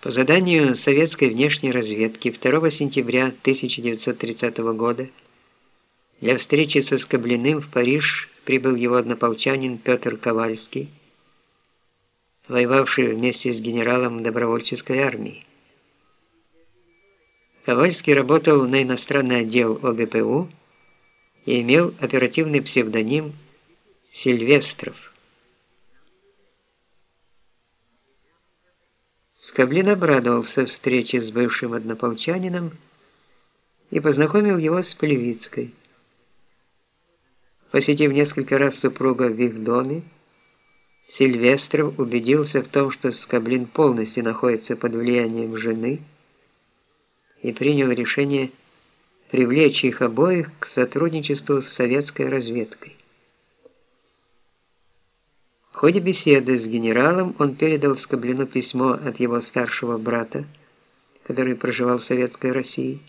По заданию советской внешней разведки 2 сентября 1930 года для встречи со Скоблиным в Париж прибыл его однополчанин Петр Ковальский, воевавший вместе с генералом добровольческой армии. Ковальский работал на иностранный отдел ОГПУ и имел оперативный псевдоним Сильвестров. Скоблин обрадовался встрече с бывшим однополчанином и познакомил его с Плевицкой. Посетив несколько раз супруга в их доме, Сильвестров убедился в том, что Скоблин полностью находится под влиянием жены и принял решение привлечь их обоих к сотрудничеству с советской разведкой. В ходе беседы с генералом он передал Скоблину письмо от его старшего брата, который проживал в Советской России,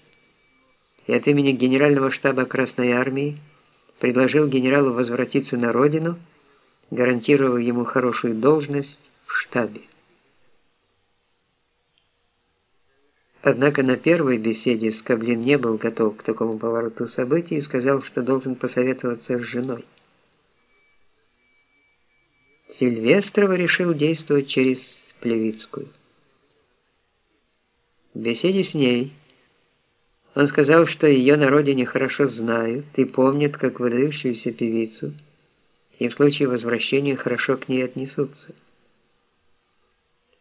и от имени Генерального штаба Красной Армии предложил генералу возвратиться на родину, гарантировав ему хорошую должность в штабе. Однако на первой беседе Скоблин не был готов к такому повороту событий и сказал, что должен посоветоваться с женой. Сильвестрова решил действовать через Плевицкую. В беседе с ней он сказал, что ее на родине хорошо знают и помнят как выдающуюся певицу, и в случае возвращения хорошо к ней отнесутся.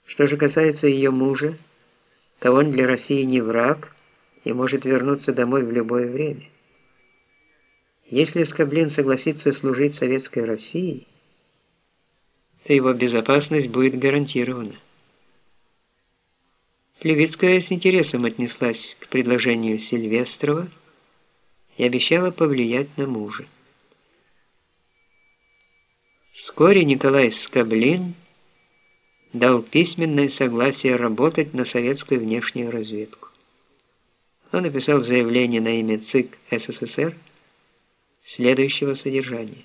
Что же касается ее мужа, то он для России не враг и может вернуться домой в любое время. Если Скоблин согласится служить советской России, его безопасность будет гарантирована. Плевицкая с интересом отнеслась к предложению Сильвестрова и обещала повлиять на мужа. Вскоре Николай Скоблин дал письменное согласие работать на советскую внешнюю разведку. Он написал заявление на имя ЦИК СССР следующего содержания.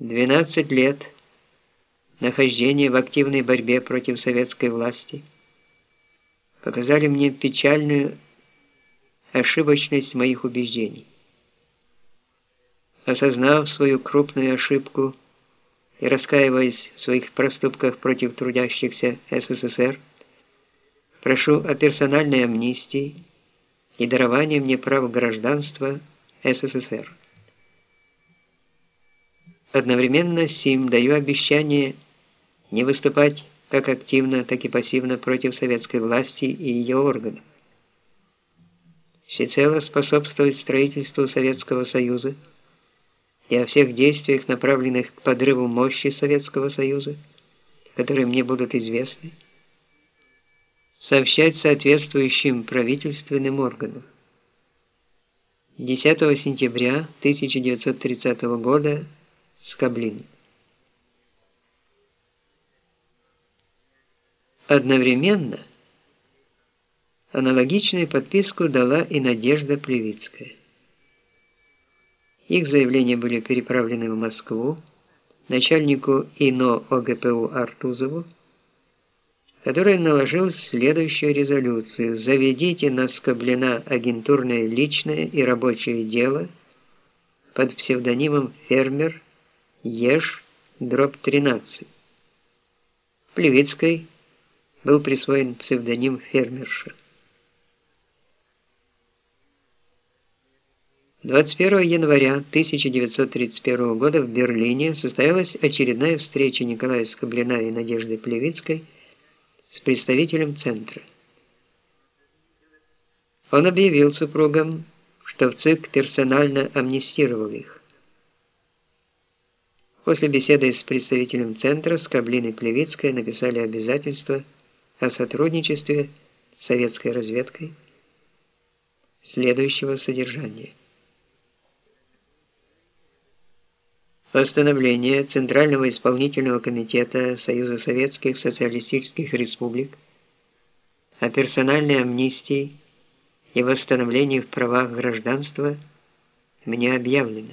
12 лет нахождения в активной борьбе против советской власти показали мне печальную ошибочность моих убеждений. Осознав свою крупную ошибку, и раскаиваясь в своих проступках против трудящихся СССР, прошу о персональной амнистии и даровании мне прав гражданства СССР. Одновременно с сим даю обещание не выступать как активно, так и пассивно против советской власти и ее органов. Всецело способствовать строительству Советского Союза, и о всех действиях, направленных к подрыву мощи Советского Союза, которые мне будут известны, сообщать соответствующим правительственным органам. 10 сентября 1930 года Скоблин. Одновременно аналогичную подписку дала и Надежда Плевицкая. Их заявления были переправлены в Москву начальнику ИНО ОГПУ Артузову, который наложил следующую резолюцию «Заведите на Скоблина агентурное личное и рабочее дело под псевдонимом «Фермер» Еш дробь 13». Плевицкой был присвоен псевдоним «Фермерша». 21 января 1931 года в Берлине состоялась очередная встреча Николая Скоблина и Надежды Плевицкой с представителем Центра. Он объявил супругам, что в ЦИК персонально амнистировал их. После беседы с представителем Центра Скоблин и Плевицкая написали обязательство о сотрудничестве с советской разведкой следующего содержания. Постановление Центрального исполнительного комитета Союза Советских Социалистических Республик о персональной амнистии и восстановлении в правах гражданства мне объявлено.